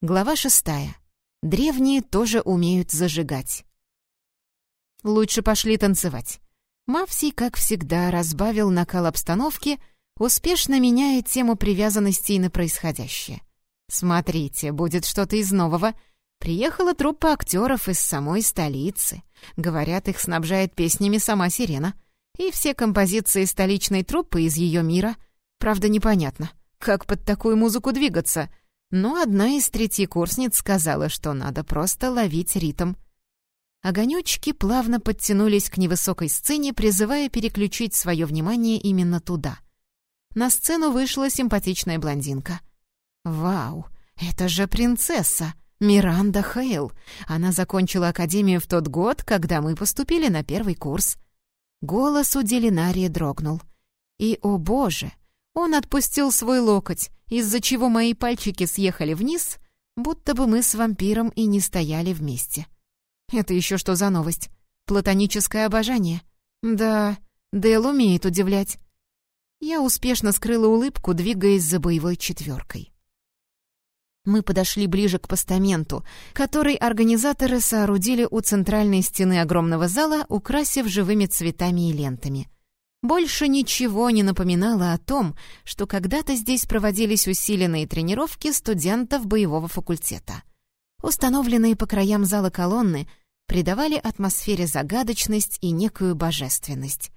Глава шестая. Древние тоже умеют зажигать. Лучше пошли танцевать. Мавсий, как всегда, разбавил накал обстановки, успешно меняя тему привязанностей на происходящее. «Смотрите, будет что-то из нового. Приехала труппа актеров из самой столицы. Говорят, их снабжает песнями сама Сирена. И все композиции столичной труппы из ее мира. Правда, непонятно, как под такую музыку двигаться — но одна из третьекурсниц сказала, что надо просто ловить ритм. Огонёчки плавно подтянулись к невысокой сцене, призывая переключить свое внимание именно туда. На сцену вышла симпатичная блондинка. «Вау, это же принцесса! Миранда Хейл! Она закончила академию в тот год, когда мы поступили на первый курс». Голос у Делинарии дрогнул. И, о боже, он отпустил свой локоть, из-за чего мои пальчики съехали вниз, будто бы мы с вампиром и не стояли вместе. Это еще что за новость? Платоническое обожание? Да, Дэл умеет удивлять. Я успешно скрыла улыбку, двигаясь за боевой четверкой. Мы подошли ближе к постаменту, который организаторы соорудили у центральной стены огромного зала, украсив живыми цветами и лентами — больше ничего не напоминало о том, что когда-то здесь проводились усиленные тренировки студентов боевого факультета. Установленные по краям зала колонны придавали атмосфере загадочность и некую божественность.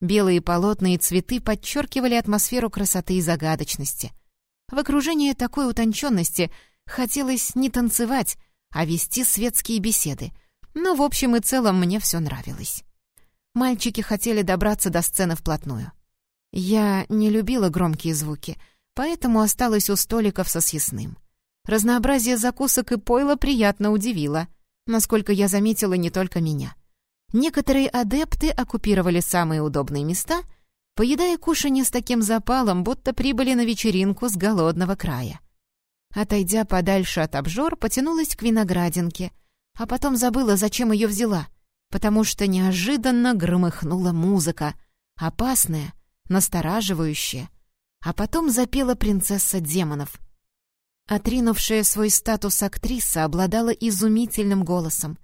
Белые полотна и цветы подчеркивали атмосферу красоты и загадочности. В окружении такой утонченности хотелось не танцевать, а вести светские беседы, но в общем и целом мне все нравилось. Мальчики хотели добраться до сцены вплотную. Я не любила громкие звуки, поэтому осталась у столиков со съестным. Разнообразие закусок и пойла приятно удивило, насколько я заметила не только меня. Некоторые адепты оккупировали самые удобные места, поедая кушанье с таким запалом, будто прибыли на вечеринку с голодного края. Отойдя подальше от обжор, потянулась к виноградинке, а потом забыла, зачем ее взяла — потому что неожиданно громыхнула музыка, опасная, настораживающая, а потом запела принцесса демонов. Отринувшая свой статус актриса обладала изумительным голосом.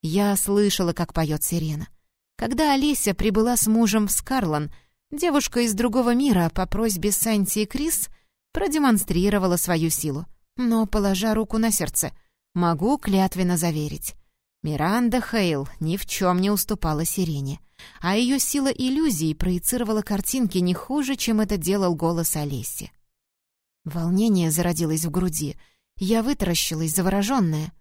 Я слышала, как поет сирена. Когда Олеся прибыла с мужем в Скарлон, девушка из другого мира по просьбе Санти и Крис продемонстрировала свою силу. Но, положа руку на сердце, могу клятвенно заверить, Миранда Хейл ни в чем не уступала Сирене, а ее сила иллюзий проецировала картинки не хуже, чем это делал голос Олеси. Волнение зародилось в груди. Я вытаращилась, завороженная.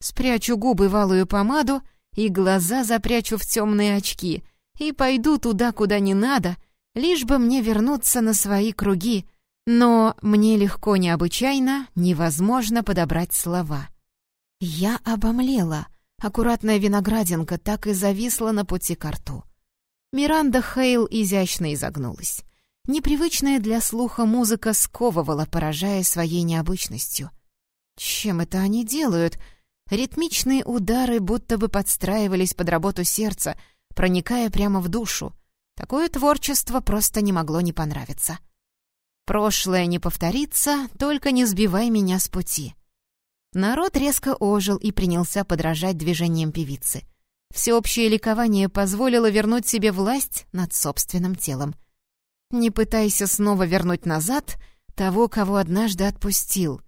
Спрячу губы в алую помаду и глаза запрячу в темные очки и пойду туда, куда не надо, лишь бы мне вернуться на свои круги, но мне легко необычайно, невозможно подобрать слова. Я обомлела — Аккуратная виноградинка так и зависла на пути к рту. Миранда Хейл изящно изогнулась. Непривычная для слуха музыка сковывала, поражая своей необычностью. Чем это они делают? Ритмичные удары будто бы подстраивались под работу сердца, проникая прямо в душу. Такое творчество просто не могло не понравиться. «Прошлое не повторится, только не сбивай меня с пути», Народ резко ожил и принялся подражать движениям певицы. Всеобщее ликование позволило вернуть себе власть над собственным телом. Не пытайся снова вернуть назад того, кого однажды отпустил.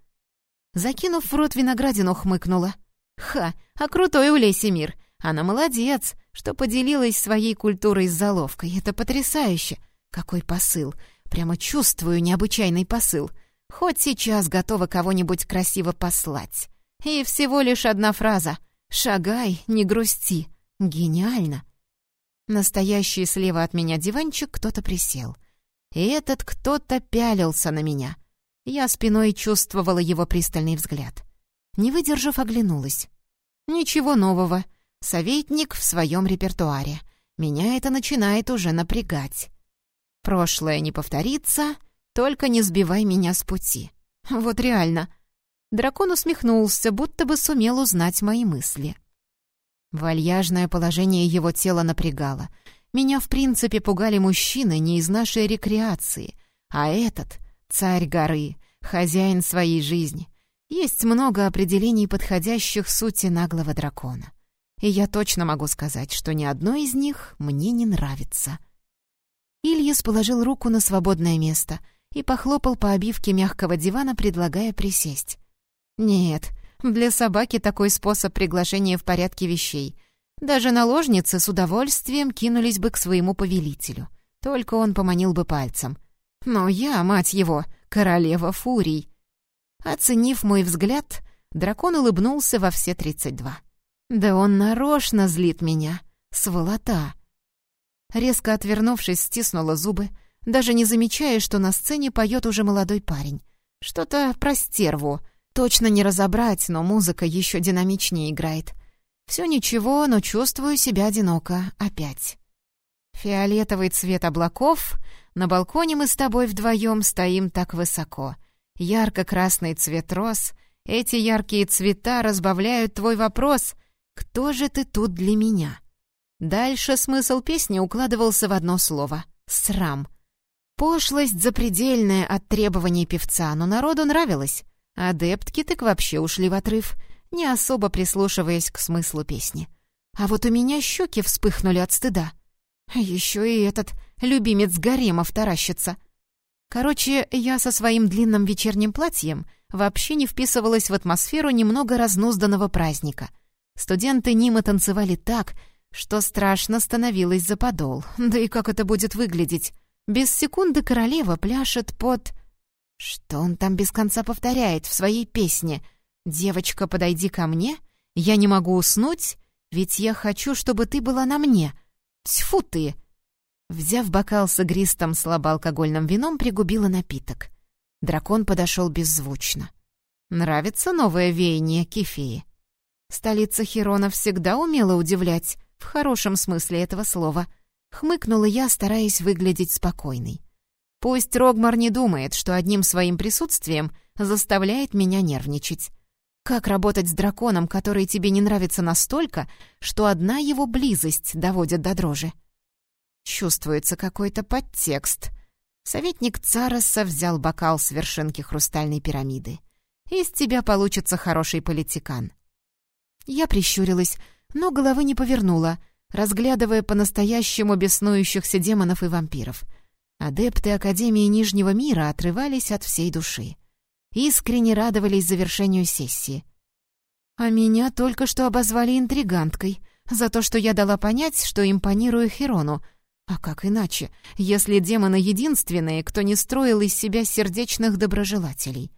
Закинув в рот виноградину, хмыкнула. «Ха, а крутой у Леси мир! Она молодец, что поделилась своей культурой с заловкой. Это потрясающе! Какой посыл! Прямо чувствую необычайный посыл!» Хоть сейчас готова кого-нибудь красиво послать. И всего лишь одна фраза «Шагай, не грусти». Гениально. Настоящий слева от меня диванчик кто-то присел. И этот кто-то пялился на меня. Я спиной чувствовала его пристальный взгляд. Не выдержав, оглянулась. Ничего нового. Советник в своем репертуаре. Меня это начинает уже напрягать. Прошлое не повторится, только не сбивай меня с пути. Вот реально. Дракон усмехнулся, будто бы сумел узнать мои мысли. Вальяжное положение его тела напрягало. Меня, в принципе, пугали мужчины не из нашей рекреации, а этот — царь горы, хозяин своей жизни. Есть много определений, подходящих сути наглого дракона. И я точно могу сказать, что ни одно из них мне не нравится. Ильяс положил руку на свободное место и похлопал по обивке мягкого дивана, предлагая присесть. Нет, для собаки такой способ приглашения в порядке вещей. Даже наложницы с удовольствием кинулись бы к своему повелителю. Только он поманил бы пальцем. Но я, мать его, королева фурий. Оценив мой взгляд, дракон улыбнулся во все тридцать два. «Да он нарочно злит меня, сволота!» Резко отвернувшись, стиснула зубы, даже не замечая, что на сцене поет уже молодой парень. Что-то про стерву. Точно не разобрать, но музыка еще динамичнее играет. Все ничего, но чувствую себя одиноко опять. Фиолетовый цвет облаков. На балконе мы с тобой вдвоем стоим так высоко. Ярко-красный цвет роз. Эти яркие цвета разбавляют твой вопрос «Кто же ты тут для меня?» Дальше смысл песни укладывался в одно слово — «срам». Пошлость запредельная от требований певца, но народу нравилось. Адептки так вообще ушли в отрыв, не особо прислушиваясь к смыслу песни. А вот у меня щеки вспыхнули от стыда. Еще и этот любимец гаремов таращится. Короче, я со своим длинным вечерним платьем вообще не вписывалась в атмосферу немного разнузданного праздника. Студенты Нима танцевали так, что страшно становилось за подол. Да и как это будет выглядеть? Без секунды королева пляшет под... Что он там без конца повторяет в своей песне? «Девочка, подойди ко мне. Я не могу уснуть, ведь я хочу, чтобы ты была на мне. Тьфу ты!» Взяв бокал с игристым слабоалкогольным вином, пригубила напиток. Дракон подошел беззвучно. «Нравится новое веяние Кефеи?» Столица Херона всегда умела удивлять, в хорошем смысле этого слова. Хмыкнула я, стараясь выглядеть спокойной. Пусть Рогмар не думает, что одним своим присутствием заставляет меня нервничать. Как работать с драконом, который тебе не нравится настолько, что одна его близость доводит до дрожи? Чувствуется какой-то подтекст. Советник Цараса взял бокал с вершинки хрустальной пирамиды. Из тебя получится хороший политикан. Я прищурилась, но головы не повернула, разглядывая по-настоящему беснующихся демонов и вампиров. Адепты Академии Нижнего мира отрывались от всей души. Искренне радовались завершению сессии. А меня только что обозвали интриганткой за то, что я дала понять, что импонирую Херону. А как иначе, если демоны единственные, кто не строил из себя сердечных доброжелателей?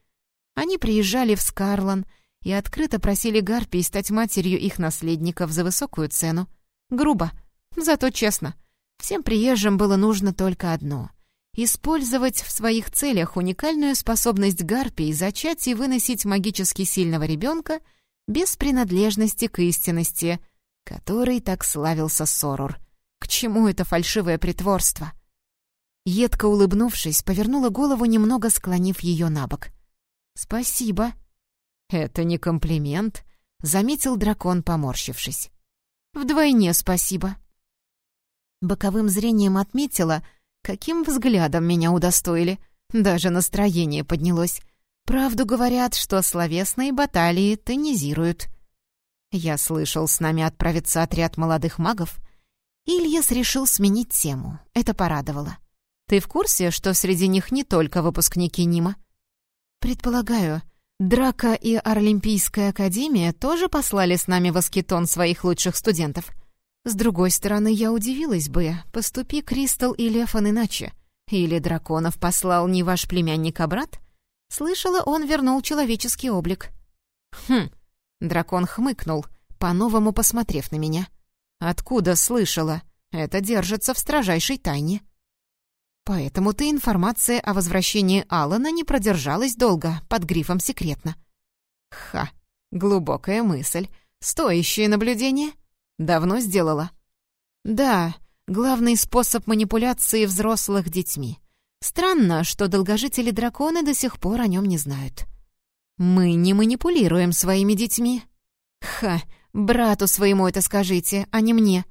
Они приезжали в Скарлан и открыто просили Гарпий стать матерью их наследников за высокую цену. Грубо, зато честно. Всем приезжим было нужно только одно — использовать в своих целях уникальную способность Гарпий зачать и выносить магически сильного ребенка без принадлежности к истинности, который так славился Сорур. К чему это фальшивое притворство? Едко улыбнувшись, повернула голову, немного склонив ее на бок. «Спасибо», «Это не комплимент», — заметил дракон, поморщившись. «Вдвойне спасибо». Боковым зрением отметила, каким взглядом меня удостоили. Даже настроение поднялось. Правду говорят, что словесные баталии тонизируют. Я слышал, с нами отправится отряд молодых магов. Ильяс решил сменить тему. Это порадовало. Ты в курсе, что среди них не только выпускники Нима? Предполагаю. Драка и Орлимпийская академия тоже послали с нами в Аскетон своих лучших студентов. С другой стороны, я удивилась бы, поступи Кристал и Лефан иначе. Или драконов послал не ваш племянник, а брат? Слышала, он вернул человеческий облик. Хм, дракон хмыкнул, по-новому посмотрев на меня. Откуда слышала? Это держится в строжайшей тайне. Поэтому-то информация о возвращении Алана не продержалась долго, под грифом «секретно». Ха, глубокая мысль. Стоящее наблюдение? Давно сделала? Да, главный способ манипуляции взрослых детьми. Странно, что долгожители-драконы до сих пор о нем не знают. Мы не манипулируем своими детьми. Ха, брату своему это скажите, а не мне.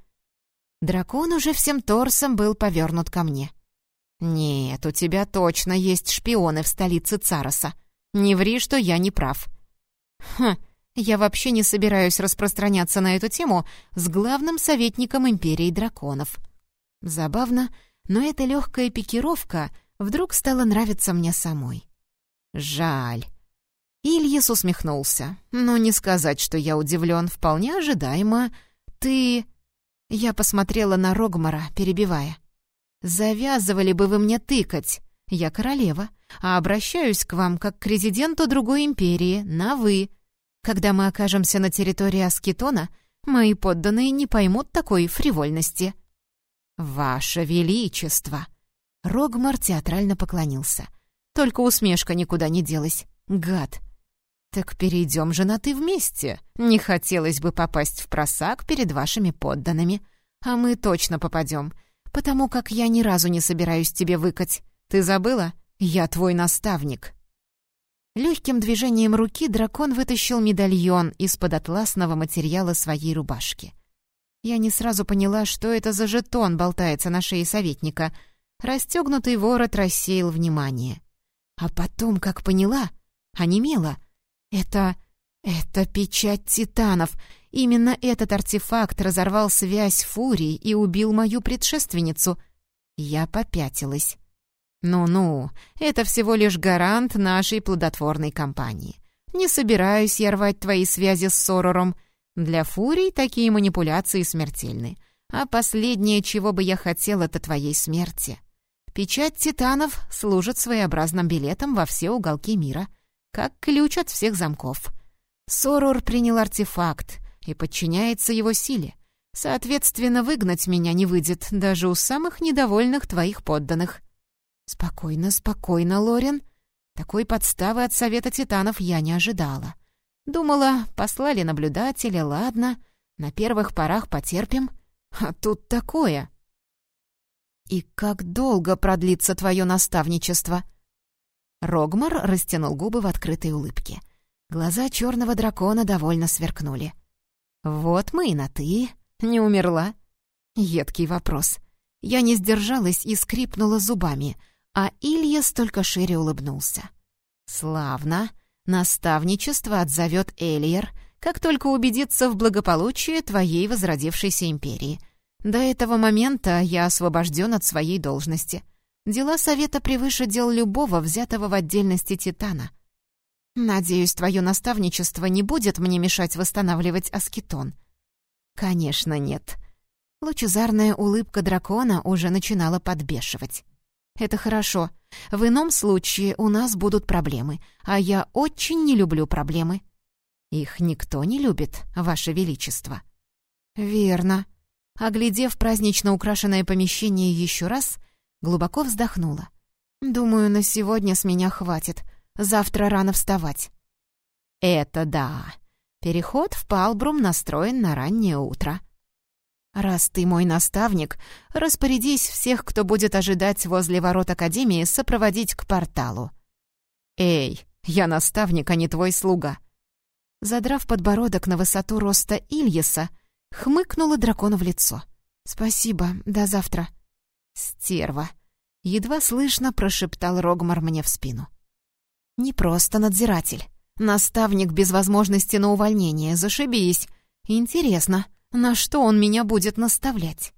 Дракон уже всем торсом был повернут ко мне. «Нет, у тебя точно есть шпионы в столице Цароса. Не ври, что я не прав». Хм, я вообще не собираюсь распространяться на эту тему с главным советником Империи Драконов. Забавно, но эта легкая пикировка вдруг стала нравиться мне самой. Жаль. Ильяс усмехнулся. «Но не сказать, что я удивлен, вполне ожидаемо. Ты...» Я посмотрела на Рогмара, перебивая. «Завязывали бы вы мне тыкать. Я королева, а обращаюсь к вам как к резиденту другой империи, на «вы». Когда мы окажемся на территории Аскетона, мои подданные не поймут такой фривольности». «Ваше Величество!» Рогмар театрально поклонился. Только усмешка никуда не делась. Гад! «Так перейдем же на «ты» вместе. Не хотелось бы попасть в просак перед вашими подданными. А мы точно попадем, потому как я ни разу не собираюсь тебе выкать. Ты забыла? Я твой наставник». Легким движением руки дракон вытащил медальон из-под атласного материала своей рубашки. Я не сразу поняла, что это за жетон болтается на шее советника. Расстегнутый ворот рассеял внимание. А потом, как поняла, онемела — это... это печать титанов. Именно этот артефакт разорвал связь Фурии и убил мою предшественницу. Я попятилась. «Ну-ну, это всего лишь гарант нашей плодотворной кампании. Не собираюсь я рвать твои связи с Сорором. Для Фурий такие манипуляции смертельны. А последнее, чего бы я хотел, это твоей смерти. Печать титанов служит своеобразным билетом во все уголки мира как ключ от всех замков. Сорор принял артефакт и подчиняется его силе. Соответственно, выгнать меня не выйдет даже у самых недовольных твоих подданных. Спокойно, спокойно, Лорен. Такой подставы от Совета Титанов я не ожидала. Думала, послали наблюдателя, ладно, на первых порах потерпим. А тут такое. И как долго продлится твое наставничество?» Рогмар растянул губы в открытой улыбке. Глаза черного дракона довольно сверкнули. «Вот мы и на «ты». Не умерла?» Едкий вопрос. Я не сдержалась и скрипнула зубами, а Илья столько шире улыбнулся. «Славно. Наставничество отзовет Элиер, как только убедится в благополучии твоей возродившейся империи. До этого момента я освобожден от своей должности. Дела совета превыше дел любого, взятого в отдельности Титана. Надеюсь, твое наставничество не будет мне мешать восстанавливать аскетон. Конечно, нет. Лучезарная улыбка дракона уже начинала подбешивать. Это хорошо. В ином случае у нас будут проблемы, а я очень не люблю проблемы. Их никто не любит, Ваше Величество. Верно. Оглядев празднично украшенное помещение еще раз, Глубоко вздохнула. «Думаю, на сегодня с меня хватит. Завтра рано вставать». «Это да. Переход в Палбрум настроен на раннее утро». «Раз ты мой наставник, распорядись всех, кто будет ожидать возле ворот Академии, сопроводить к порталу». «Эй, я наставник, а не твой слуга». Задрав подбородок на высоту роста Ильяса, хмыкнула дракону в лицо. «Спасибо, до завтра». «Стерва!» — едва слышно прошептал Рогмар мне в спину. «Не просто надзиратель. Наставник без возможности на увольнение. Зашибись. Интересно, на что он меня будет наставлять?»